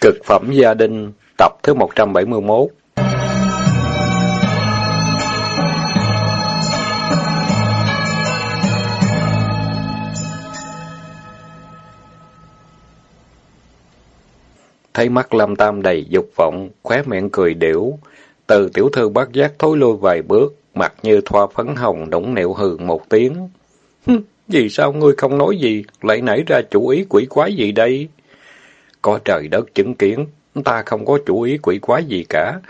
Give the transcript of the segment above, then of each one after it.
Cực phẩm gia đình, tập thứ 171 Thấy mắt Lâm Tam đầy dục vọng, khóe miệng cười điểu. Từ tiểu thư bát giác thối lui vài bước, mặt như thoa phấn hồng, đũng nịu hừ một tiếng. Vì sao ngươi không nói gì, lại nảy ra chủ ý quỷ quái gì đây? Có trời đất chứng kiến, ta không có chủ ý quỷ quái gì cả.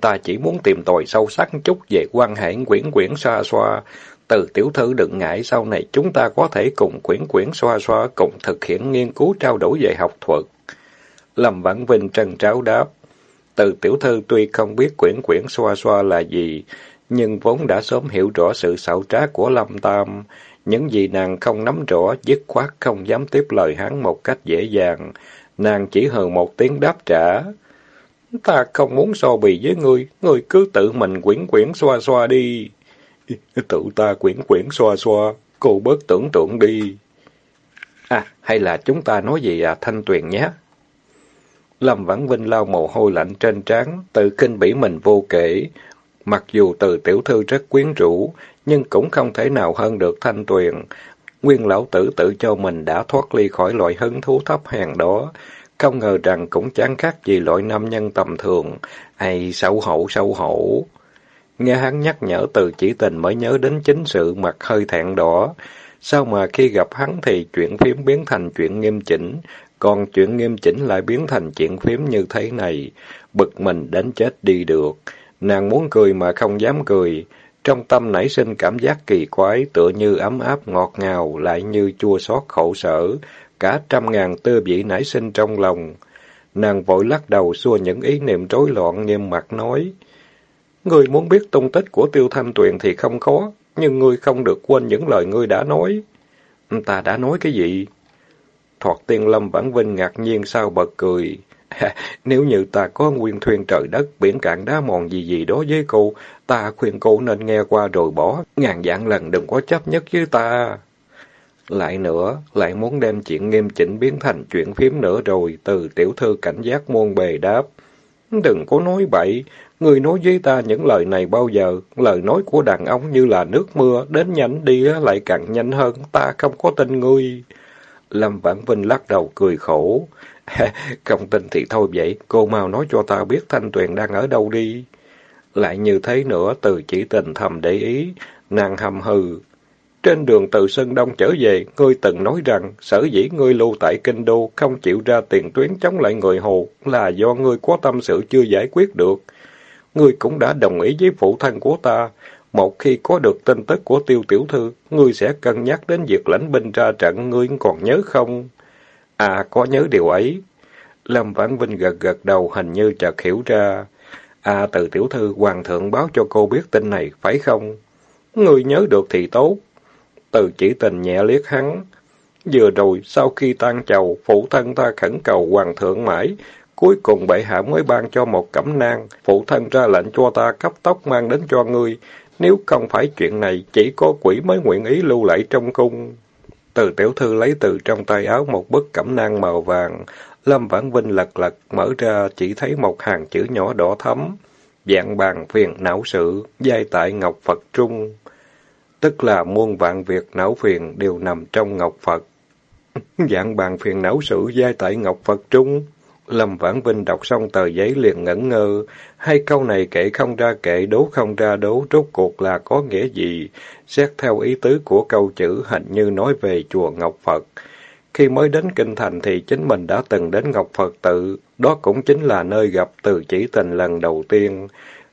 Ta chỉ muốn tìm tòi sâu sắc chút về quan hệ quyển quyển xoa xoa. Từ tiểu thư đừng ngại sau này chúng ta có thể cùng quyển quyển xoa xoa cùng thực hiện nghiên cứu trao đổi về học thuật. Lâm Vãn Vinh trần tráo đáp. Từ tiểu thư tuy không biết quyển quyển xoa xoa là gì, nhưng vốn đã sớm hiểu rõ sự xảo trá của Lâm Tam. Những gì nàng không nắm rõ, dứt khoát không dám tiếp lời hắn một cách dễ dàng. Nàng chỉ hừ một tiếng đáp trả. Ta không muốn so bì với ngươi, ngươi cứ tự mình quyển quyển xoa xoa đi. Tự ta quyển quyển xoa xoa, cô bớt tưởng tượng đi. À, hay là chúng ta nói gì à, Thanh Tuyền nhé? Lâm Vãn Vinh lau mồ hôi lạnh trên trán, tự kinh bỉ mình vô kể. Mặc dù từ tiểu thư rất quyến rũ, nhưng cũng không thể nào hơn được Thanh Tuyền. Nguyên lão tử tự cho mình đã thoát ly khỏi loại hứng thú thấp hèn đó. Không ngờ rằng cũng chẳng khác gì loại nam nhân tầm thường. Ai xấu hổ xấu hổ. Nghe hắn nhắc nhở từ chỉ tình mới nhớ đến chính sự mặt hơi thẹn đỏ. Sao mà khi gặp hắn thì chuyện phím biến thành chuyện nghiêm chỉnh, còn chuyện nghiêm chỉnh lại biến thành chuyện phím như thế này. Bực mình đến chết đi được. Nàng muốn cười mà không dám cười. Trong tâm nảy sinh cảm giác kỳ quái, tựa như ấm áp ngọt ngào, lại như chua xót khổ sở, cả trăm ngàn tư vị nảy sinh trong lòng. Nàng vội lắc đầu xua những ý niệm rối loạn nghiêm mặt nói. Ngươi muốn biết tung tích của tiêu thanh tuyền thì không khó, nhưng ngươi không được quên những lời ngươi đã nói. Ta đã nói cái gì? Thoạt tiên lâm vãn vinh ngạc nhiên sao bật cười. Nếu như ta có nguyên thuyền trời đất, biển cạn đá mòn gì gì đó với cô, ta khuyên cô nên nghe qua rồi bỏ, ngàn dạng lần đừng có chấp nhất với ta. Lại nữa, lại muốn đem chuyện nghiêm chỉnh biến thành chuyện phím nữa rồi, từ tiểu thư cảnh giác muôn bề đáp. Đừng có nói bậy, người nói với ta những lời này bao giờ, lời nói của đàn ông như là nước mưa, đến nhanh đi lại càng nhanh hơn, ta không có tin ngươi. Lâm Vãn Vinh lắc đầu cười khổ. Không tin thì thôi vậy, cô mau nói cho ta biết Thanh Tuyền đang ở đâu đi. Lại như thế nữa, từ chỉ tình thầm để ý, nàng hầm hừ. Trên đường từ Sơn Đông trở về, ngươi từng nói rằng, sở dĩ ngươi lưu tại Kinh Đô, không chịu ra tiền tuyến chống lại người Hồ, là do ngươi có tâm sự chưa giải quyết được. Ngươi cũng đã đồng ý với phụ thân của ta, một khi có được tin tức của tiêu tiểu thư, ngươi sẽ cân nhắc đến việc lãnh binh ra trận, ngươi còn nhớ không? À, có nhớ điều ấy. Lâm Vãn Vinh gật gật đầu hình như chợt hiểu ra. À, từ tiểu thư, hoàng thượng báo cho cô biết tin này, phải không? người nhớ được thì tốt. Từ chỉ tình nhẹ liếc hắn. Vừa rồi, sau khi tan chầu, phụ thân ta khẩn cầu hoàng thượng mãi. Cuối cùng bệ hạ mới ban cho một cẩm nang. Phụ thân ra lệnh cho ta cấp tốc mang đến cho ngươi. Nếu không phải chuyện này, chỉ có quỷ mới nguyện ý lưu lại trong cung. Từ tiểu thư lấy từ trong tay áo một bức cẩm nang màu vàng. Lâm Vãn Vinh lật lật, mở ra chỉ thấy một hàng chữ nhỏ đỏ thấm. Dạng bàn phiền não sự, giai tại Ngọc Phật Trung. Tức là muôn vạn việc não phiền đều nằm trong Ngọc Phật. Dạng bàn phiền não sự giai tại Ngọc Phật Trung. Lâm Vãn Vinh đọc xong tờ giấy liền ngẩn ngơ. Hai câu này kể không ra kể đố không ra đố, rốt cuộc là có nghĩa gì? Xét theo ý tứ của câu chữ hình như nói về chùa Ngọc Phật. Khi mới đến Kinh Thành thì chính mình đã từng đến Ngọc Phật tự, đó cũng chính là nơi gặp từ chỉ tình lần đầu tiên.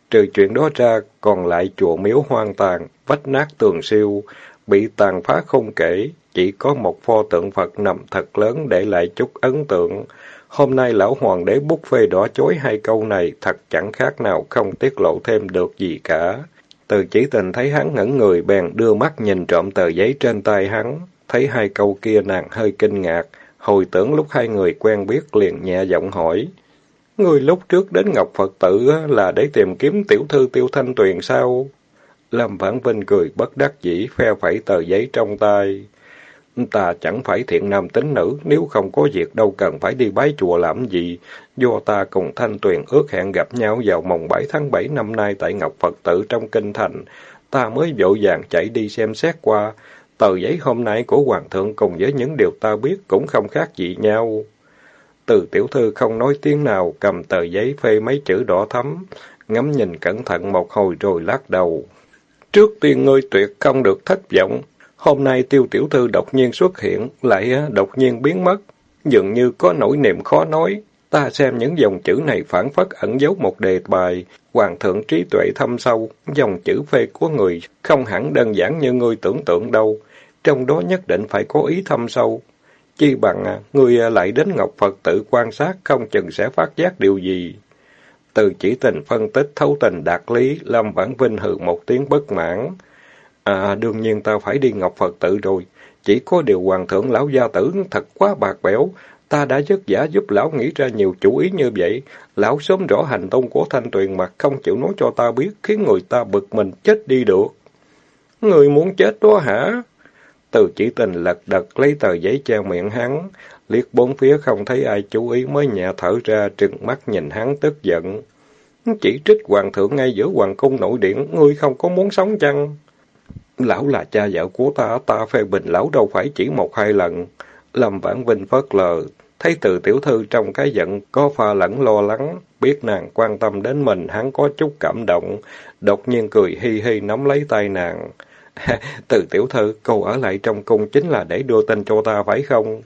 Trừ chuyện đó ra, còn lại chùa miếu hoang tàn, vách nát tường siêu, bị tàn phá không kể, chỉ có một pho tượng Phật nằm thật lớn để lại chút ấn tượng. Hôm nay lão hoàng đế bút phê đỏ chối hai câu này thật chẳng khác nào không tiết lộ thêm được gì cả. Từ chỉ tình thấy hắn ngẩn người bèn đưa mắt nhìn trộm tờ giấy trên tay hắn. Thấy hai câu kia nàng hơi kinh ngạc, hồi tưởng lúc hai người quen biết liền nhẹ giọng hỏi. Người lúc trước đến Ngọc Phật tử là để tìm kiếm tiểu thư tiêu thanh tuyền sao? Lâm Vãn Vinh cười bất đắc dĩ phe phẩy tờ giấy trong tay. Ta chẳng phải thiện nam tính nữ, nếu không có việc đâu cần phải đi bái chùa làm gì. Do ta cùng Thanh Tuyền ước hẹn gặp nhau vào mồng 7 tháng 7 năm nay tại Ngọc Phật tử trong Kinh Thành. Ta mới vội vàng chạy đi xem xét qua. Tờ giấy hôm nay của Hoàng thượng cùng với những điều ta biết cũng không khác gì nhau. Từ tiểu thư không nói tiếng nào, cầm tờ giấy phê mấy chữ đỏ thắm, ngắm nhìn cẩn thận một hồi rồi lắc đầu. Trước tiên ngươi tuyệt không được thất vọng. Hôm nay tiêu tiểu thư đột nhiên xuất hiện, lại à, đột nhiên biến mất. Dường như có nỗi niềm khó nói. Ta xem những dòng chữ này phản phất ẩn dấu một đề bài. Hoàng thượng trí tuệ thâm sâu. Dòng chữ phê của người không hẳn đơn giản như ngươi tưởng tượng đâu. Trong đó nhất định phải có ý thâm sâu. Chi bằng à, à, lại đến Ngọc Phật tự quan sát không chừng sẽ phát giác điều gì. Từ chỉ tình phân tích thấu tình đạt lý, Lâm Vãn Vinh hừ một tiếng bất mãn. À, đương nhiên ta phải đi Ngọc Phật tự rồi. Chỉ có điều Hoàng thượng lão gia tử thật quá bạc bẽo. Ta đã vất giả giúp lão nghĩ ra nhiều chủ ý như vậy. Lão sớm rõ hành tung của Thanh Tuyền mà không chịu nói cho ta biết, khiến người ta bực mình chết đi được. Người muốn chết đó hả? Từ chỉ tình lật đật lấy tờ giấy che miệng hắn, liếc bốn phía không thấy ai chú ý mới nhẹ thở ra, trừng mắt nhìn hắn tức giận. Chỉ trích hoàng thượng ngay giữa hoàng cung nội điện, ngươi không có muốn sống chăng? Lão là cha vợ của ta, ta phê bình lão đâu phải chỉ một hai lần. Lâm Vãn Vinh phớt lờ, thấy từ tiểu thư trong cái giận có pha lẫn lo lắng, biết nàng quan tâm đến mình, hắn có chút cảm động, đột nhiên cười hi hi nắm lấy tay nàng. từ tiểu thư, cô ở lại trong cung chính là để đưa tin cho ta phải không?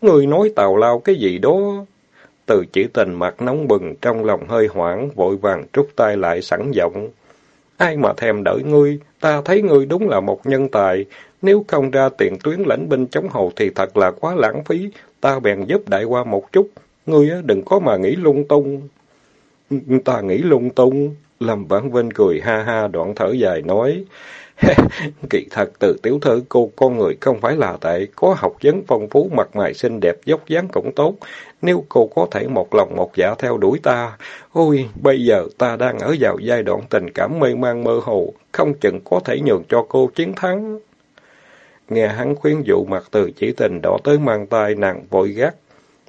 Người nói tào lao cái gì đó? Từ chỉ tình mặt nóng bừng, trong lòng hơi hoảng, vội vàng trút tay lại sẵn giọng. Ai mà thèm đợi ngươi, ta thấy ngươi đúng là một nhân tài. Nếu không ra tiền tuyến lãnh binh chống hầu thì thật là quá lãng phí. Ta bèn giúp đại qua một chút. Ngươi đừng có mà nghĩ lung tung. Ừ, ừ, ta nghĩ lung tung. Lâm Vãn Vinh cười ha ha đoạn thở dài nói. Kỳ thật từ tiểu thư cô con người không phải là tệ, có học vấn phong phú, mặt mày xinh đẹp, dốc dáng cũng tốt. Nếu cô có thể một lòng một dạ theo đuổi ta, ôi, bây giờ ta đang ở vào giai đoạn tình cảm mê man mơ hồ, không chừng có thể nhường cho cô chiến thắng. Nghe hắn khuyên dụ mặt từ chỉ tình đỏ tới mang tay nàng vội gắt.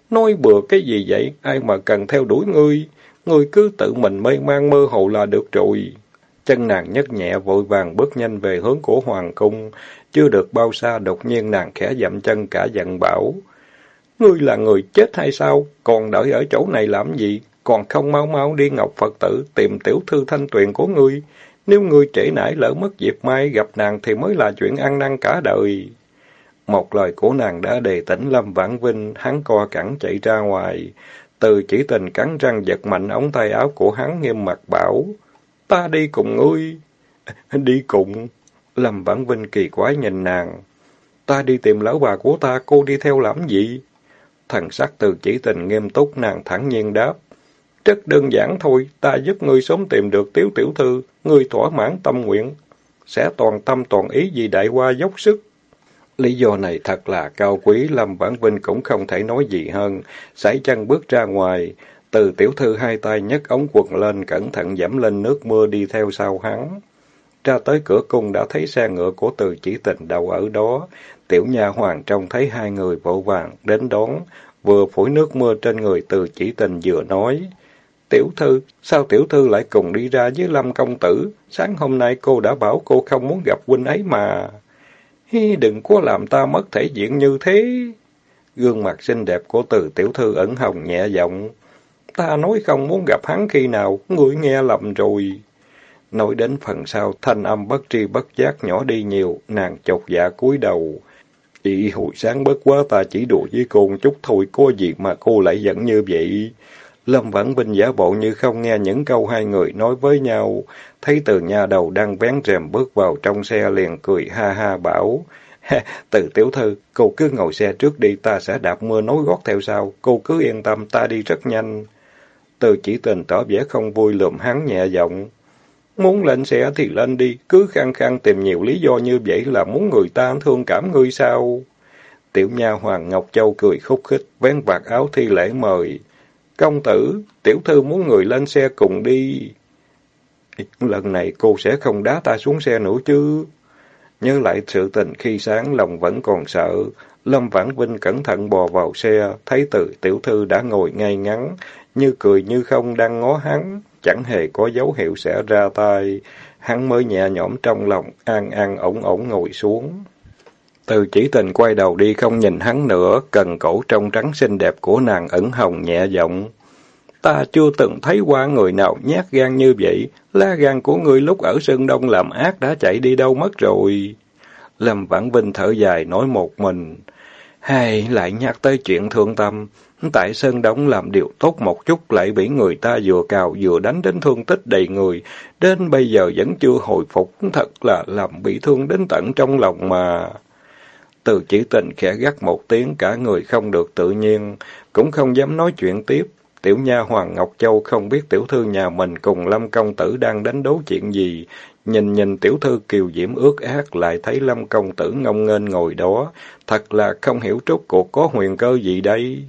Nói bừa cái gì vậy, ai mà cần theo đuổi ngươi, ngươi cứ tự mình mê man mơ hồ là được rồi. Chân nàng nhấc nhẹ vội vàng bước nhanh về hướng của hoàng cung. Chưa được bao xa đột nhiên nàng khẽ dậm chân cả giận bảo. Ngươi là người chết hay sao? Còn đợi ở chỗ này làm gì? Còn không mau mau đi Ngọc Phật tử tìm tiểu thư thanh tuyền của ngươi. Nếu ngươi trễ nải lỡ mất dịp mai gặp nàng thì mới là chuyện ăn năn cả đời. Một lời của nàng đã đề tỉnh Lâm Vãn Vinh, hắn co cẳng chạy ra ngoài. Từ chỉ tình cắn răng giật mạnh ống tay áo của hắn nghiêm mặt bảo. Ta đi cùng ngươi. Đi cùng. Lâm Vãn Vinh kỳ quái nhìn nàng. Ta đi tìm lão bà của ta, cô đi theo làm gì? Thần sắc từ chỉ tình nghiêm túc nàng thẳng nhiên đáp. Rất đơn giản thôi, ta giúp ngươi sớm tìm được tiếu tiểu thư, ngươi thỏa mãn tâm nguyện. Sẽ toàn tâm toàn ý vì đại hoa dốc sức. Lý do này thật là cao quý, Lâm Vãn Vinh cũng không thể nói gì hơn. Sải chân bước ra ngoài, từ tiểu thư hai tay nhấc ống quần lên, cẩn thận giảm lên nước mưa đi theo sau hắn. Ra tới cửa cung đã thấy xe ngựa của từ chỉ tình đậu ở đó. Tiểu nha hoàng trông thấy hai người vội vàng đến đón, vừa phủi nước mưa trên người từ chỉ tình vừa nói. Tiểu thư, sao tiểu thư lại cùng đi ra với Lâm công tử? Sáng hôm nay cô đã bảo cô không muốn gặp huynh ấy mà. Hi, đừng có làm ta mất thể diện như thế. Gương mặt xinh đẹp của từ tiểu thư ẩn hồng nhẹ giọng. Ta nói không muốn gặp hắn khi nào, ngươi nghe lầm rồi. Nói đến phần sau, thanh âm bất tri bất giác nhỏ đi nhiều, nàng chột dạ cúi đầu. Chị hồi sáng bất quá ta chỉ đùa với cô một chút thôi, có gì mà cô lại giận như vậy? Lâm Vãn Vinh giả bộ như không nghe những câu hai người nói với nhau, thấy từ nhà đầu đang vén rèm bước vào trong xe liền cười ha ha bảo. từ tiểu thư, cô cứ ngồi xe trước đi, ta sẽ đạp mưa nối gót theo sau, cô cứ yên tâm, ta đi rất nhanh. Từ chỉ tình tỏ vẻ không vui lượm hắn nhẹ giọng. Muốn lên xe thì lên đi, cứ khăng khăng tìm nhiều lý do như vậy là muốn người ta thương cảm ngươi sao? Tiểu nha Hoàng Ngọc Châu cười khúc khích, vén vạt áo thi lễ mời. Công tử, tiểu thư muốn người lên xe cùng đi. Lần này cô sẽ không đá ta xuống xe nữa chứ. nhớ lại sự tình khi sáng lòng vẫn còn sợ. Lâm Vãn Vinh cẩn thận bò vào xe, thấy từ tiểu thư đã ngồi ngay ngắn, như cười như không đang ngó hắn, chẳng hề có dấu hiệu sẽ ra tay. Hắn mới nhẹ nhõm trong lòng, an an ổn ổn ngồi xuống. Từ chỉ tình quay đầu đi không nhìn hắn nữa, cần cổ trong trắng xinh đẹp của nàng ẩn hồng nhẹ giọng. Ta chưa từng thấy qua người nào nhát gan như vậy, lá gan của người lúc ở Sơn Đông làm ác đã chạy đi đâu mất rồi. Lâm Vãn Vinh thở dài nói một mình. Hay lại nhắc tới chuyện thương tâm. Tại Sơn Đông làm điều tốt một chút, lại bị người ta vừa cào vừa đánh đến thương tích đầy người. Đến bây giờ vẫn chưa hồi phục. Thật là làm bị thương đến tận trong lòng mà. Từ chỉ tình khẽ gắt một tiếng, cả người không được tự nhiên. Cũng không dám nói chuyện tiếp. Tiểu nha Hoàng Ngọc Châu không biết tiểu thư nhà mình cùng Lâm Công Tử đang đánh đấu chuyện gì. Nhìn nhìn tiểu thư kiều diễm ước ác, lại thấy Lâm Công Tử ngông nghênh ngồi đó. Thật là không hiểu trốt cuộc có huyền cơ gì đây.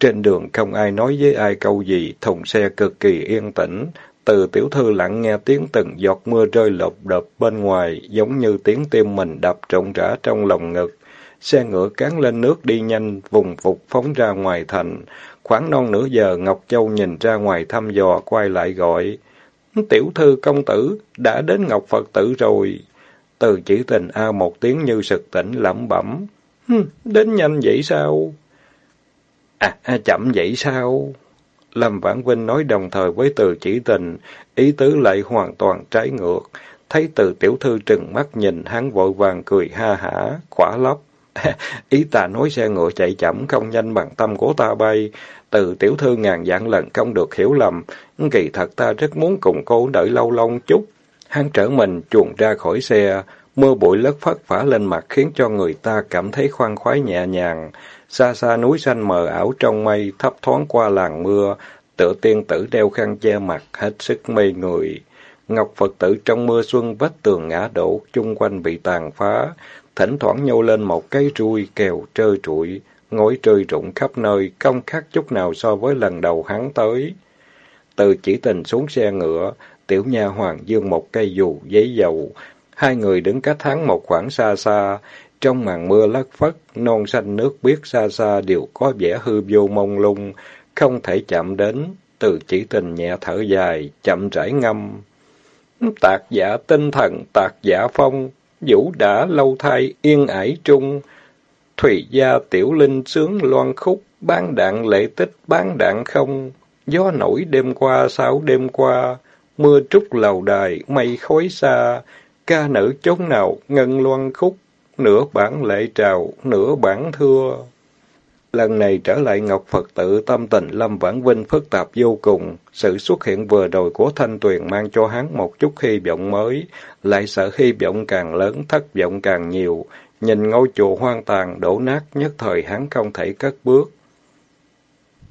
Trên đường không ai nói với ai câu gì, thùng xe cực kỳ yên tĩnh. Từ tiểu thư lặng nghe tiếng từng giọt mưa rơi lộp đập bên ngoài, giống như tiếng tim mình đập trộn rã trong lòng ngực. Xe ngựa cán lên nước đi nhanh, vùng phục phóng ra ngoài thành. Khoảng non nửa giờ, Ngọc Châu nhìn ra ngoài thăm dò, quay lại gọi. Tiểu thư công tử, đã đến Ngọc Phật tử rồi. Từ chỉ tình A một tiếng như sực tỉnh lẩm bẩm. Đến nhanh vậy sao? À, à, chậm vậy sao? Lâm Vãn Vinh nói đồng thời với từ chỉ tình, ý tứ lại hoàn toàn trái ngược. Thấy từ tiểu thư trừng mắt nhìn hắn vội vàng cười ha hả, khỏa lóc. Ý ta nói xe ngựa chạy chậm không nhanh bằng tâm của ta bay. Từ tiểu thư ngàn dạng lần không được hiểu lầm. Kỳ thật ta rất muốn cùng cô đợi lâu lâu chút. Hắn trở mình chuồn ra khỏi xe. Mưa bụi lất phất phả lên mặt khiến cho người ta cảm thấy khoan khoái nhẹ nhàng. Xa xa núi xanh mờ ảo trong mây thấp thoáng qua làng mưa. Tựa tiên tử đeo khăn che mặt hết sức mê người. Ngọc Phật tử trong mưa xuân vách tường ngã đổ, chung quanh bị tàn phá thỉnh thoảng nhô lên một cái ruồi kèo trơ trụi, ngói trơi rụng khắp nơi, không khác chút nào so với lần đầu hắn tới. Từ chỉ tình xuống xe ngựa, tiểu nha hoàng dương một cây dù giấy dầu, hai người đứng cách hắn một khoảng xa xa, trong màn mưa lất phất, non xanh nước biếc xa xa đều có vẻ hư vô mông lung, không thể chạm đến. Từ chỉ tình nhẹ thở dài, chậm rãi ngâm. Tạc giả tinh thần, tạc giả phong, vũ đã lâu thai yên ải trung. thủy gia tiểu linh sướng loan khúc, bán đạn lệ tích bán đạn không. Gió nổi đêm qua sao đêm qua, mưa trúc lầu đài, mây khói xa. Ca nữ chốn nào, ngân loan khúc, nửa bản lệ trào, nửa bản thưa. Lần này trở lại Ngọc Phật tự tâm tình Lâm Vãn Vinh phức tạp vô cùng. Sự xuất hiện vừa rồi của Thanh Tuyền mang cho hắn một chút hy vọng mới, lại sợ hy vọng càng lớn, thất vọng càng nhiều. Nhìn ngôi chùa hoang tàn, đổ nát, nhất thời hắn không thể cất bước.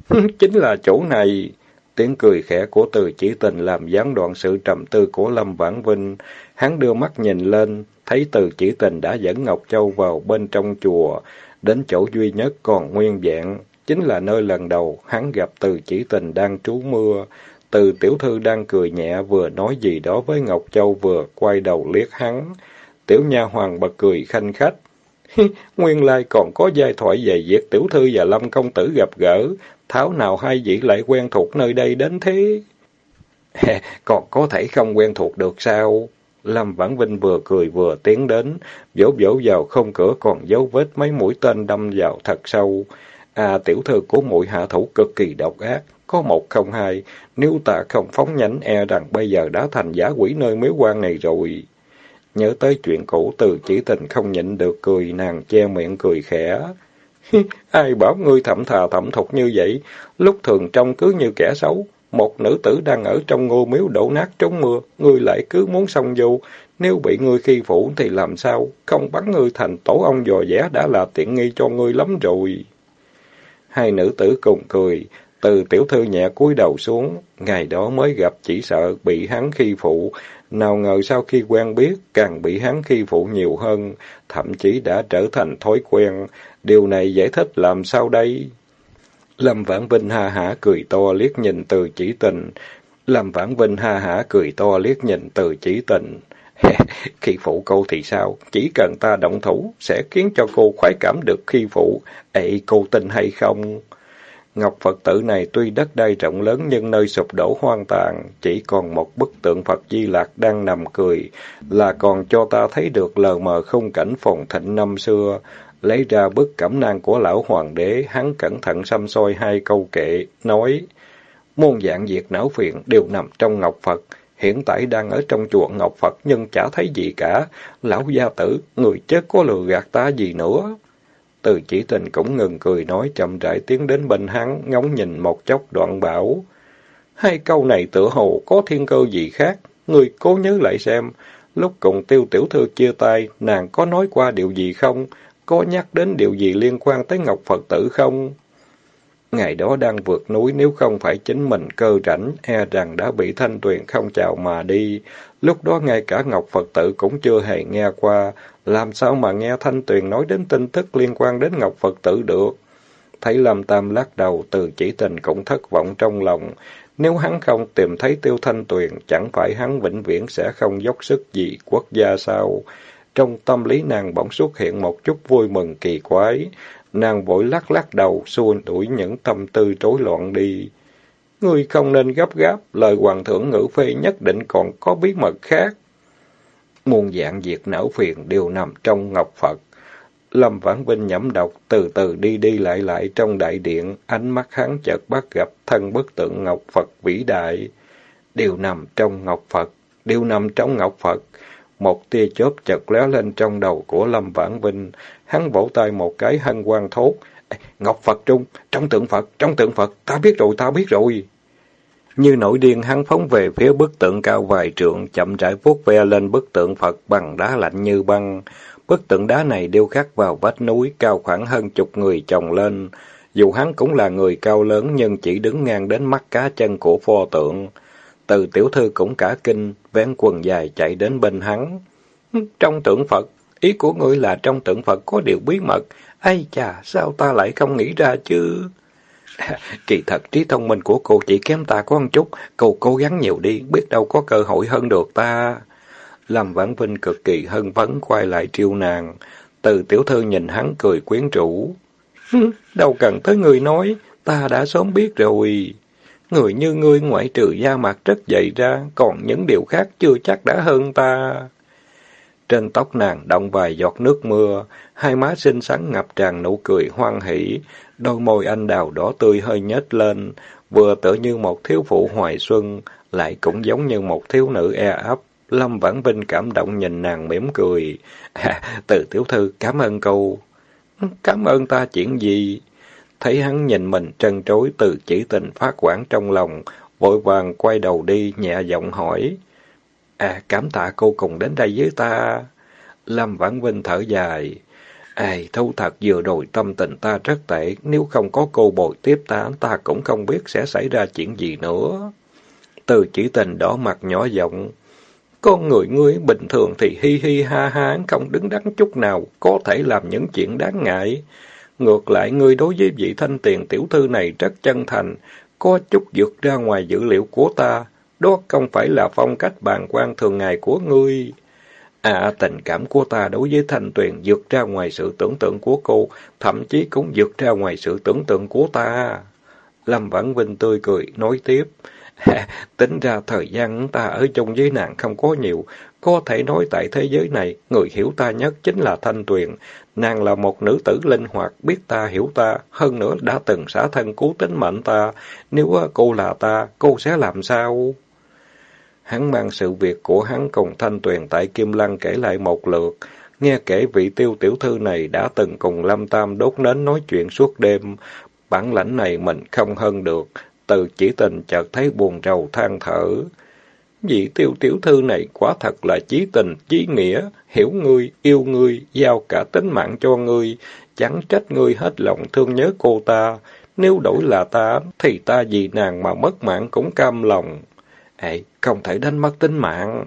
Chính là chỗ này. Tiếng cười khẽ của từ chỉ tình làm gián đoạn sự trầm tư của Lâm Vãn Vinh. Hắn đưa mắt nhìn lên, thấy từ chỉ tình đã dẫn Ngọc Châu vào bên trong chùa đến chỗ duy nhất còn nguyên vẹn, chính là nơi lần đầu hắn gặp từ chỉ tình đang trú mưa. Từ tiểu thư đang cười nhẹ vừa nói gì đó với Ngọc Châu vừa quay đầu liếc hắn. Tiểu nha hoàng bật cười khanh khách. Nguyên lai còn có giai thoại về việc tiểu thư và lâm công tử gặp gỡ, tháo nào hai vị lại quen thuộc nơi đây đến thế? còn có thể không quen thuộc được sao? Lâm Vãn Vinh vừa cười vừa tiến đến, vỗ vỗ vào không cửa còn dấu vết mấy mũi tên đâm vào thật sâu. À, tiểu thư của mũi hạ thủ cực kỳ độc ác, có một không hai, nếu ta không phóng nhánh e rằng bây giờ đã thành giả quỷ nơi miếu quan này rồi. Nhớ tới chuyện cũ từ chỉ tình không nhịn được cười, nàng che miệng cười khẽ. Ai bảo ngươi thậm thà thậm thục như vậy, lúc thường trông cứ như kẻ xấu, một nữ tử đang ở trong ngô miếu đổ nát trống mưa, ngươi lại cứ muốn xông vô. Nếu bị ngươi khi phụ thì làm sao? Không bắn ngươi thành tổ ông dò dẻ đã là tiện nghi cho ngươi lắm rồi. Hai nữ tử cùng cười, từ tiểu thư nhẹ cúi đầu xuống, ngày đó mới gặp chỉ sợ bị hắn khi phụ, nào ngờ sau khi quen biết, càng bị hắn khi phụ nhiều hơn, thậm chí đã trở thành thói quen. Điều này giải thích làm sao đây? Lâm Vãn Vinh ha hả cười to liếc nhìn từ chỉ tình. Lâm Vãn Vinh ha hả cười to liếc nhìn từ chỉ tình. khi phụ cô thì sao? Chỉ cần ta động thủ, sẽ khiến cho cô khoái cảm được khi phụ. Ê, cô tin hay không? Ngọc Phật tử này tuy đất đai rộng lớn nhưng nơi sụp đổ hoang tàn, chỉ còn một bức tượng Phật Di Lạc đang nằm cười, là còn cho ta thấy được lờ mờ khung cảnh phồn thịnh năm xưa. Lấy ra bức cẩm nang của lão hoàng đế, hắn cẩn thận xăm soi hai câu kệ, nói, muôn dạng diệt não phiền đều nằm trong Ngọc Phật, hiện tại đang ở trong chùa Ngọc Phật nhưng chả thấy gì cả. Lão gia tử, người chết có lừa gạt ta gì nữa. Từ chỉ tình cũng ngừng cười nói chậm rãi tiến đến bên hắn, ngóng nhìn một chốc đoạn bảo. Hai câu này tựa hồ có thiên cơ gì khác, người cố nhớ lại xem. Lúc cùng tiêu tiểu thư chia tay, nàng có nói qua điều gì không? Có nhắc đến điều gì liên quan tới Ngọc Phật tử không? Ngày đó đang vượt núi, nếu không phải chính mình cơ rảnh, e rằng đã bị thanh tuyền không chào mà đi. Lúc đó ngay cả Ngọc Phật tử cũng chưa hề nghe qua, làm sao mà nghe thanh tuyền nói đến tin tức liên quan đến Ngọc Phật tử được. Thấy Lâm Tam lắc đầu, từ chỉ tình cũng thất vọng trong lòng. Nếu hắn không tìm thấy tiêu thanh tuyền, chẳng phải hắn vĩnh viễn sẽ không dốc sức gì quốc gia sao? Trong tâm lý nàng bỗng xuất hiện một chút vui mừng kỳ quái. Nàng vội lắc lắc đầu, xua đuổi những tâm tư rối loạn đi. Ngươi không nên gấp gáp, lời hoàng thượng ngữ phê nhất định còn có bí mật khác. Muôn dạng diệt não phiền đều nằm trong ngọc Phật. Lâm Vãn Vinh nhẩm đọc, từ từ đi đi lại lại trong đại điện, ánh mắt hắn chợt bắt gặp thân bức tượng Ngọc Phật vĩ đại. Đều nằm trong Ngọc Phật, đều nằm trong Ngọc Phật. Một tia chớp chợt lóe lên trong đầu của Lâm Vãn Vinh, hắn vỗ tay một cái hân hoan thốt. Ngọc Phật Trung, trong tượng Phật, trong tượng Phật, ta biết rồi, ta biết rồi. Như nổi điên hắn phóng về phía bức tượng cao vài trượng, chậm rãi vuốt ve lên bức tượng Phật bằng đá lạnh như băng. Bức tượng đá này điêu khắc vào vách núi, cao khoảng hơn chục người chồng lên. Dù hắn cũng là người cao lớn nhưng chỉ đứng ngang đến mắt cá chân của pho tượng. Từ tiểu thư cũng cả kinh, vén quần dài chạy đến bên hắn. Trong tượng Phật, ý của ngươi là trong tượng Phật có điều bí mật. Ây chà, sao ta lại không nghĩ ra chứ? Kỳ thật trí thông minh của cô chỉ kém ta có một chút, cô cố gắng nhiều đi, biết đâu có cơ hội hơn được ta. Lâm Vãn Vinh cực kỳ hân phấn quay lại triêu nàng. Từ tiểu thư nhìn hắn cười quyến rũ. đâu cần tới người nói, ta đã sớm biết rồi. Người như ngươi ngoại trừ da mặt rất dày ra, còn những điều khác chưa chắc đã hơn ta. Trên tóc nàng động vài giọt nước mưa, hai má xinh xắn ngập tràn nụ cười hoan hỷ, đôi môi anh đào đỏ tươi hơi nhếch lên, vừa tự như một thiếu phụ hoài xuân, lại cũng giống như một thiếu nữ e ấp. Lâm Vãn Vinh cảm động nhìn nàng mỉm cười. À, từ tiểu thư, cảm ơn câu. Cảm ơn ta chuyện gì? Thấy hắn nhìn mình trân trối từ chỉ tình phát quản trong lòng, vội vàng quay đầu đi, nhẹ giọng hỏi. À, cảm tạ cô cùng đến đây với ta. Lâm Vãn Vinh thở dài. Ai, thú thật vừa rồi tâm tình ta rất tệ, nếu không có cô bồi tiếp ta, ta cũng không biết sẽ xảy ra chuyện gì nữa. Từ chỉ tình đỏ mặt nhỏ giọng, con người ngươi bình thường thì hi hi ha ha, không đứng đắn chút nào, có thể làm những chuyện đáng ngại. Ngược lại, ngươi đối với vị thanh tiền tiểu thư này rất chân thành, có chút vượt ra ngoài dữ liệu của ta. Đó không phải là phong cách bàn quan thường ngày của ngươi. À, tình cảm của ta đối với Thanh Tuyền vượt ra ngoài sự tưởng tượng của cô, thậm chí cũng vượt ra ngoài sự tưởng tượng của ta. Lâm Vãn Vinh tươi cười, nói tiếp. Tính ra thời gian ta ở chung với nàng không có nhiều, có thể nói tại thế giới này, người hiểu ta nhất chính là Thanh Tuyền. Nàng là một nữ tử linh hoạt, biết ta hiểu ta, hơn nữa đã từng xả thân cứu tính mệnh ta. Nếu cô là ta, cô sẽ làm sao? Hắn mang sự việc của hắn cùng Thanh Tuyền tại Kim Lăng kể lại một lượt. Nghe kể vị tiêu tiểu thư này đã từng cùng Lâm Tam đốt nến nói chuyện suốt đêm. Bản lãnh này mình không hơn được. Từ chỉ tình chợt thấy buồn rầu than thở. Vị tiêu tiểu thư này quả thật là chí tình, chí nghĩa, hiểu ngươi, yêu ngươi, giao cả tính mạng cho ngươi, chẳng trách ngươi hết lòng thương nhớ cô ta. Nếu đổi là ta, thì ta vì nàng mà mất mạng cũng cam lòng. Ê, không thể đánh mất tính mạng.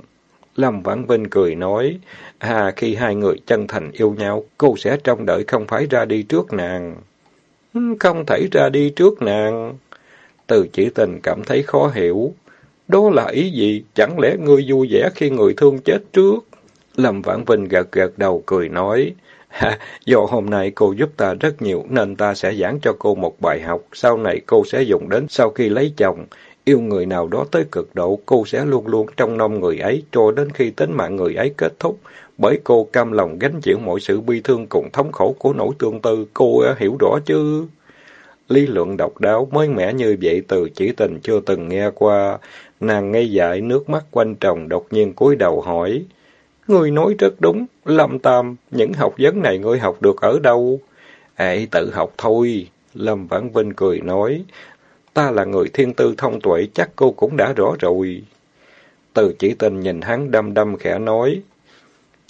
Lâm Vãn Vinh cười nói, à, khi hai người chân thành yêu nhau, cô sẽ trông đợi không phải ra đi trước nàng. Không thể ra đi trước nàng. Từ chỉ tình cảm thấy khó hiểu. Đó là ý gì? Chẳng lẽ ngươi vui vẻ khi người thương chết trước? Lâm Vãn Vinh gật gật đầu cười nói. Ha, do hôm nay cô giúp ta rất nhiều nên ta sẽ giảng cho cô một bài học, sau này cô sẽ dùng đến sau khi lấy chồng. Yêu người nào đó tới cực độ, cô sẽ luôn luôn trong nom người ấy cho đến khi tính mạng người ấy kết thúc. Bởi cô cam lòng gánh chịu mọi sự bi thương cùng thống khổ của nỗi tương tư, cô hiểu rõ chứ? Lý luận độc đáo mới mẻ như vậy từ chỉ tình chưa từng nghe qua. Nàng ngây dại nước mắt quanh tròng đột nhiên cúi đầu hỏi. Ngươi nói rất đúng, Lâm Tam, những học vấn này ngươi học được ở đâu? Ê, tự học thôi. Lâm Vãn Vinh cười nói. Ta là người thiên tư thông tuệ, chắc cô cũng đã rõ rồi. Từ chỉ tình nhìn hắn đăm đăm khẽ nói.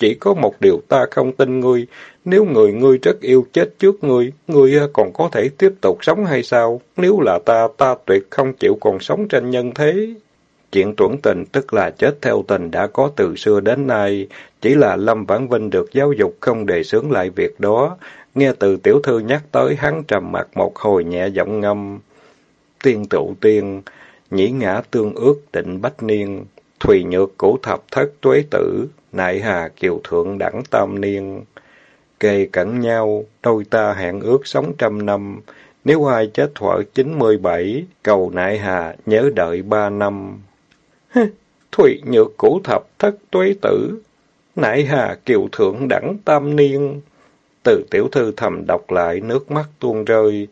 Chỉ có một điều ta không tin ngươi, nếu người ngươi rất yêu chết trước ngươi, ngươi ờ, còn có thể tiếp tục sống hay sao? Nếu là ta, ta tuyệt không chịu còn sống trên nhân thế. Chuyện tuẩn tình tức là chết theo tình đã có từ xưa đến nay, chỉ là Lâm Vãn Vinh được giáo dục không đề xướng lại việc đó. Nghe từ tiểu thư nhắc tới hắn trầm mặt một hồi nhẹ giọng ngâm. Tiên tụ tiên, nhĩ ngã tương ước định bách niên, thùy nhược cũ thập thất tuế tử, nại hà kiều thượng đẳng tam niên. Kề cẩn nhau, đôi ta hẹn ước sống trăm năm, nếu ai chết thuở chín mươi bảy, cầu nại hà nhớ đợi ba năm. thùy nhược cũ thập thất tuế tử, nại hà kiều thượng đẳng tam niên. Từ tiểu thư thầm đọc lại, nước mắt tuôn rơi.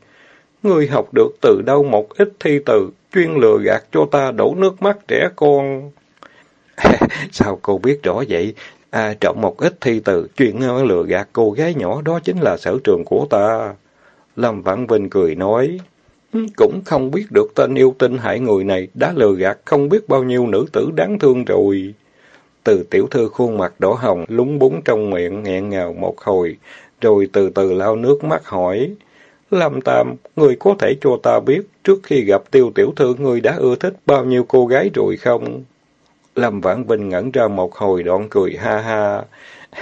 Ngươi học được từ đâu một ít thi từ, chuyên lừa gạt cho ta đổ nước mắt trẻ con. Sao cô biết rõ vậy? À, trọng một ít thi từ, chuyện lừa gạt cô gái nhỏ đó chính là sở trường của ta. Lâm Vãn Vinh cười nói. Ừ, cũng không biết được tên yêu tinh hại người này đã lừa gạt không biết bao nhiêu nữ tử đáng thương rồi. Từ tiểu thư khuôn mặt đỏ hồng, lúng búng trong miệng, nghẹn ngào một hồi, rồi từ từ lau nước mắt hỏi. Lâm Tam, người có thể cho ta biết, trước khi gặp tiêu tiểu thư người đã ưa thích bao nhiêu cô gái rồi không? Lâm Vãn Vinh ngẩn ra một hồi đoạn cười ha ha.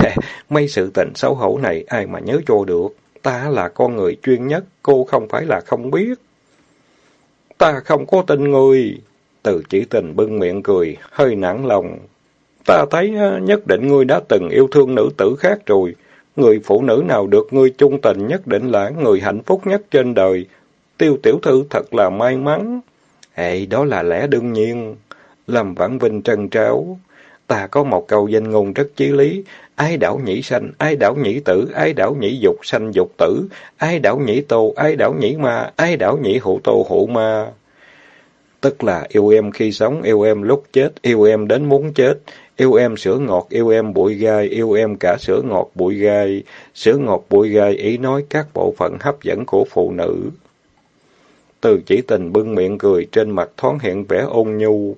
Mấy sự tình xấu hổ này ai mà nhớ cho được. Ta là con người chuyên nhất, cô không phải là không biết. Ta không có tin người Từ chỉ tình bưng miệng cười, hơi nản lòng. Ta thấy à, nhất định ngươi đã từng yêu thương nữ tử khác rồi. Người phụ nữ nào được ngươi chung tình nhất định là người hạnh phúc nhất trên đời. Tiêu tiểu thư thật là may mắn. Ê, đó là lẽ đương nhiên. Lâm Vãn Vinh trân tráo. Ta có một câu danh ngôn rất chí lý. Ai đảo nhĩ sanh, ai đảo nhĩ tử, ai đảo nhĩ dục sanh dục tử, ai đảo nhĩ tô, ai đảo nhĩ ma, ai đảo nhĩ hữu tô hữu ma. Tức là yêu em khi sống, yêu em lúc chết, yêu em đến muốn chết, yêu em sữa ngọt, yêu em bụi gai, yêu em cả sữa ngọt bụi gai. Sữa ngọt bụi gai ý nói các bộ phận hấp dẫn của phụ nữ. Từ chỉ tình bưng miệng cười, trên mặt thoáng hiện vẻ ôn nhu.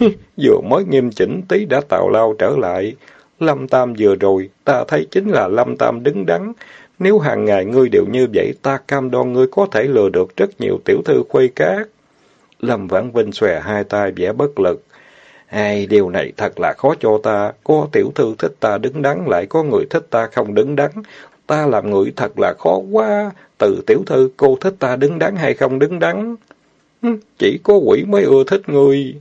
vừa mới nghiêm chỉnh tí đã tạo lao trở lại. Lâm Tam vừa rồi, ta thấy chính là Lâm Tam đứng đắn. Nếu hàng ngày ngươi đều như vậy, ta cam đoan ngươi có thể lừa được rất nhiều tiểu thư khuây cát. Lâm Vãn Vinh xòe hai tay vẻ bất lực. Ai, điều này thật là khó cho ta. Có tiểu thư thích ta đứng đắn, lại có người thích ta không đứng đắn. Ta làm người thật là khó quá. Từ tiểu thư, cô thích ta đứng đắn hay không đứng đắn? Chỉ có quỷ mới ưa thích ngươi.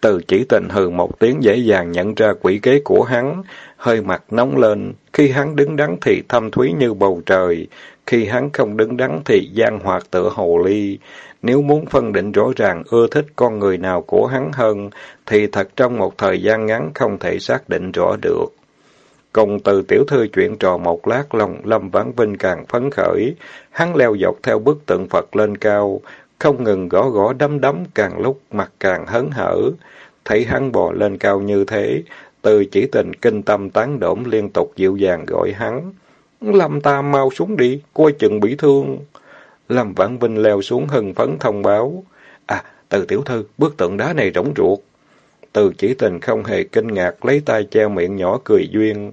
Từ chỉ tình hừ một tiếng dễ dàng nhận ra quỷ kế của hắn, hơi mặt nóng lên. Khi hắn đứng đắn thì thâm thúy như bầu trời, khi hắn không đứng đắn thì gian hoạt tựa hồ ly. Nếu muốn phân định rõ ràng ưa thích con người nào của hắn hơn, thì thật trong một thời gian ngắn không thể xác định rõ được. Cùng từ tiểu thư chuyện trò một lát lòng, Lâm Vãn Vinh càng phấn khởi. Hắn leo dọc theo bức tượng Phật lên cao, không ngừng gõ gõ đấm đấm, càng lúc mặt càng hấn hở. Thấy hắn bò lên cao như thế, từ chỉ tình kinh tâm tán đổm liên tục dịu dàng gọi hắn. Lâm ta mau xuống đi, coi chừng bị thương. Lâm Vãn Vinh leo xuống hưng phấn thông báo. À, từ tiểu thư, bức tượng đá này rỗng ruột. Từ chỉ tình không hề kinh ngạc, lấy tay che miệng nhỏ cười duyên.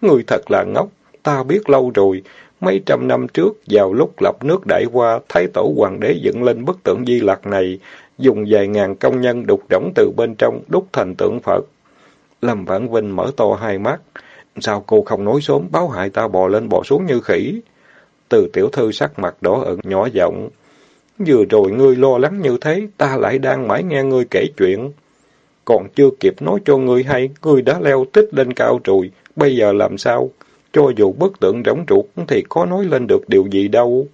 Người thật là ngốc, ta biết lâu rồi. Mấy trăm năm trước, vào lúc lập nước đại qua, Thái tổ hoàng đế dựng lên bức tượng di lạc này, dùng vài ngàn công nhân đục rỗng từ bên trong, đúc thành tượng Phật. Lâm Vãn Vinh mở to hai mắt. Sao cô không nói sớm, báo hại ta bò lên bò xuống như khỉ? Từ tiểu thư sắc mặt đỏ ửng nhỏ giọng. Vừa rồi ngươi lo lắng như thế, ta lại đang mãi nghe ngươi kể chuyện. Còn chưa kịp nói cho ngươi hay, ngươi đã leo tích lên cao rồi, bây giờ làm sao? Cho dù bức tượng rỗng ruột thì có nói lên được điều gì đâu.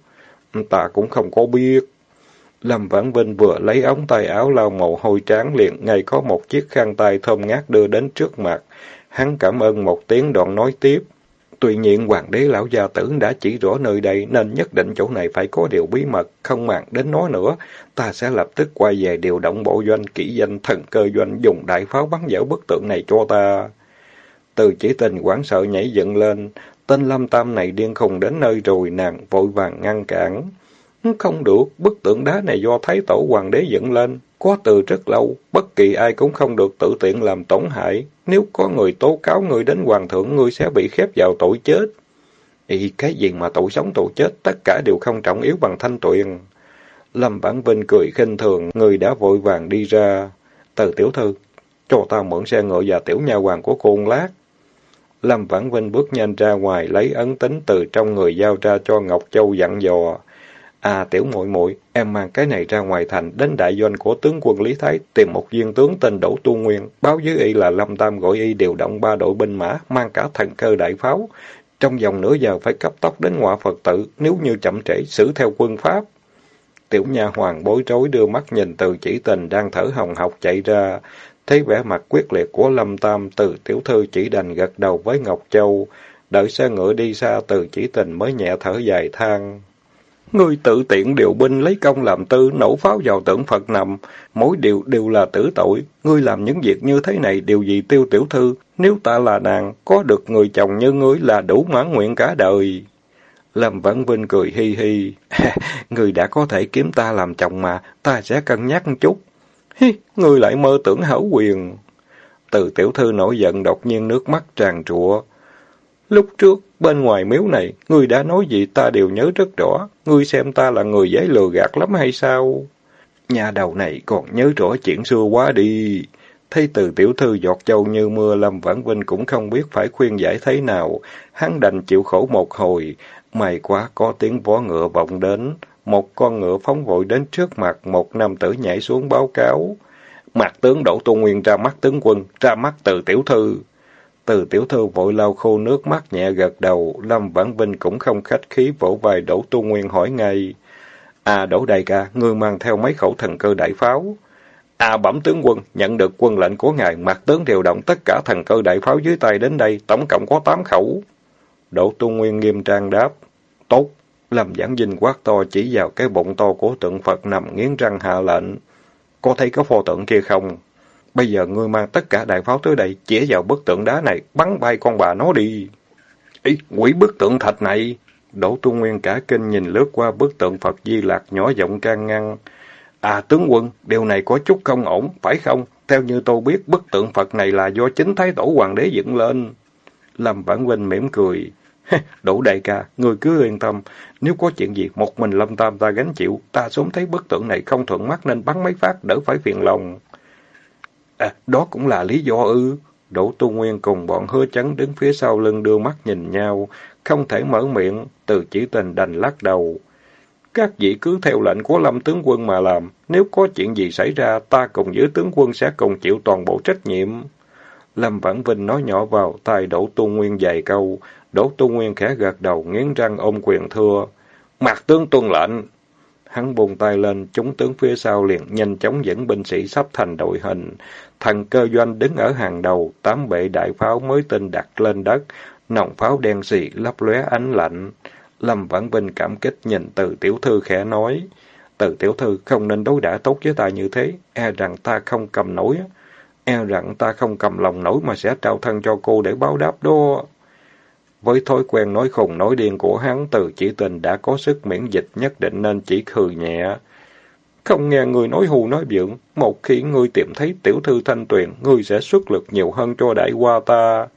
Ta cũng không có biết. Lâm Vãn Vinh vừa lấy ống tay áo lau mồ hôi trán liền, ngay có một chiếc khăn tay thơm ngát đưa đến trước mặt. Hắn cảm ơn một tiếng đoạn nói tiếp. Tuy nhiên hoàng đế lão gia tử đã chỉ rõ nơi đây nên nhất định chỗ này phải có điều bí mật, không màng đến nó nữa. Ta sẽ lập tức quay về điều động bộ doanh kỹ danh thần cơ doanh dùng đại pháo bắn dở bức tượng này cho ta. Từ chỉ tình quảng sợ nhảy dựng lên, tên Lâm Tam này điên khùng đến nơi rồi nàng vội vàng ngăn cản. Không được, bức tượng đá này do Thái Tổ Hoàng đế dựng lên, có từ rất lâu, bất kỳ ai cũng không được tự tiện làm tổn hại. Nếu có người tố cáo ngươi đến Hoàng thượng, ngươi sẽ bị khép vào tội chết. Ý, cái gì mà tội sống tội chết, tất cả đều không trọng yếu bằng thanh tuyền. Lâm Bản Vinh cười khinh thường, người đã vội vàng đi ra. Từ tiểu thư, cho ta mượn xe ngựa và tiểu nhà hoàng của cô lát. Lâm Vãn Vinh bước nhanh ra ngoài, lấy ấn tính từ trong người giao ra cho Ngọc Châu dặn dò. À tiểu muội muội em mang cái này ra ngoài thành, đến đại doanh của tướng quân Lý Thái, tìm một viên tướng tên Đỗ Tu Nguyên, báo với y là Lâm Tam gọi y điều động ba đội binh mã, mang cả thần cơ đại pháo. Trong vòng nửa giờ phải cấp tốc đến ngọa Phật tử nếu như chậm trễ, xử theo quân pháp. Tiểu nha hoàng bối rối đưa mắt nhìn từ chỉ tình đang thở hồng học chạy ra, thấy vẻ mặt quyết liệt của Lâm Tam, từ tiểu thư chỉ đành gật đầu với Ngọc Châu, đợi xe ngựa đi xa từ chỉ tình mới nhẹ thở dài than. Ngươi tự tiện điều binh lấy công làm tư, nổ pháo vào tượng Phật nằm, mỗi điều đều là tử tội. Ngươi làm những việc như thế này điều gì tiêu tiểu thư? Nếu ta là nàng, có được người chồng như ngươi là đủ mãn nguyện cả đời. Lâm Vãn Vinh cười hi hi. người đã có thể kiếm ta làm chồng mà, ta sẽ cân nhắc chút. Hi, ngươi lại mơ tưởng hảo quyền. Từ tiểu thư nổi giận đột nhiên nước mắt tràn trụa. Lúc trước, bên ngoài miếu này, ngươi đã nói gì ta đều nhớ rất rõ. Ngươi xem ta là người dễ lừa gạt lắm hay sao? Nhà đầu này còn nhớ rõ chuyện xưa quá đi. Thấy từ tiểu thư giọt châu như mưa, Lâm Vãn Vinh cũng không biết phải khuyên giải thế nào. Hắn đành chịu khổ một hồi. May quá có tiếng vó ngựa vọng đến. Một con ngựa phóng vội đến trước mặt, một nam tử nhảy xuống báo cáo. Mặt tướng Đỗ Tu Nguyên ra mắt tướng quân, ra mắt từ tiểu thư. Từ tiểu thư vội lau khô nước mắt nhẹ gật đầu, Lâm Vãn Vinh cũng không khách khí vỗ vai Đỗ Tu Nguyên hỏi ngay. À Đỗ Đại ca, ngươi mang theo mấy khẩu thần cơ đại pháo. À bẩm tướng quân, nhận được quân lệnh của ngài, mặt tướng điều động tất cả thần cơ đại pháo dưới tay đến đây, tổng cộng có tám khẩu. Đỗ Tu Nguyên nghiêm trang đáp. Tốt. Lâm Giảng Vinh quát to chỉ vào cái bụng to của tượng Phật nằm nghiến răng hạ lệnh. Có thấy có pho tượng kia không? Bây giờ ngươi mang tất cả đại pháo tới đây, chĩa vào bức tượng đá này, bắn bay con bà nó đi. Ý, quỷ bức tượng thạch này! Đỗ Tu Nguyên cả kinh nhìn lướt qua bức tượng Phật Di Lạc nhỏ giọng can ngăn. À tướng quân, điều này có chút không ổn, phải không? Theo như tôi biết, bức tượng Phật này là do chính Thái Tổ Hoàng đế dựng lên. Lâm Vãn Vinh mỉm cười. đủ đại ca, người cứ yên tâm. Nếu có chuyện gì, một mình Lâm Tam ta gánh chịu. Ta sớm thấy bức tượng này không thuận mắt nên bắn mấy phát, đỡ phải phiền lòng. À, đó cũng là lý do ư. Đỗ Tu Nguyên cùng bọn hứa chấn đứng phía sau lưng đưa mắt nhìn nhau, không thể mở miệng, từ chỉ tình đành lắc đầu. Các vị cứ theo lệnh của Lâm tướng quân mà làm, nếu có chuyện gì xảy ra, ta cùng với tướng quân sẽ cùng chịu toàn bộ trách nhiệm. Lâm Vãn Vinh nói nhỏ vào tai Đỗ Tu Nguyên vài câu, Đỗ Tu Nguyên khẽ gật đầu nghiến răng ôm quyền thưa. Mặt tướng tuân lệnh. Hắn buông tay lên, chúng tướng phía sau liền nhanh chóng dẫn binh sĩ sắp thành đội hình. Thần cơ doanh đứng ở hàng đầu, tám bệ đại pháo mới tinh đặt lên đất, nòng pháo đen xì lấp lóe ánh lạnh. Lâm Vãn Vinh cảm kích nhìn từ tiểu thư khẽ nói. Từ tiểu thư không nên đối đãi tốt với ta như thế, e rằng ta không cầm nổi. E rằng ta không cầm lòng nổi mà sẽ trao thân cho cô để báo đáp đó. Với thói quen nói khùng nói điên của hắn, từ chỉ tình đã có sức miễn dịch nhất định nên chỉ khừ nhẹ. Không nghe người nói hù nói vượng, một khi ngươi tìm thấy tiểu thư thanh tuyền, ngươi sẽ xuất lực nhiều hơn cho đại qua ta.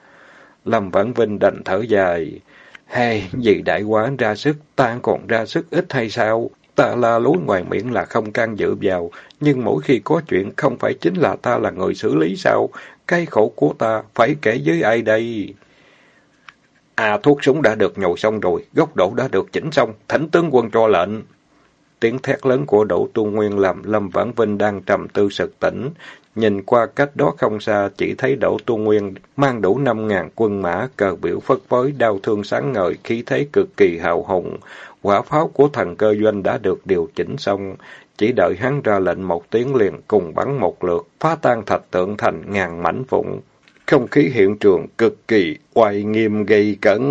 Lâm Vãn Vinh đành thở dài. Hay, vì đại quá ra sức, ta còn ra sức ít hay sao? Ta la lối ngoài miệng là không can dự vào, nhưng mỗi khi có chuyện không phải chính là ta là người xử lý sao? Cái khổ của ta phải kể với ai đây? À, thuốc súng đã được nhồi xong rồi, gốc độ đã được chỉnh xong, thỉnh tướng quân cho lệnh. Tiếng thét lớn của Đỗ Tu Nguyên làm Lâm Vãn Vinh đang trầm tư sực tỉnh. Nhìn qua cách đó không xa, chỉ thấy Đỗ Tu Nguyên mang đủ năm ngàn quân mã, cờ biểu phất phới, đau thương sáng ngời, khí thế cực kỳ hào hùng. Quả pháo của thần cơ doanh đã được điều chỉnh xong, chỉ đợi hắn ra lệnh một tiếng liền cùng bắn một lượt, phá tan thạch tượng thành ngàn mảnh vụn. Không khí hiện trường cực kỳ oai nghiêm gây cấn.